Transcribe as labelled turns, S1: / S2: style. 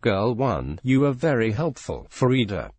S1: Girl 1. You are very helpful, Farida.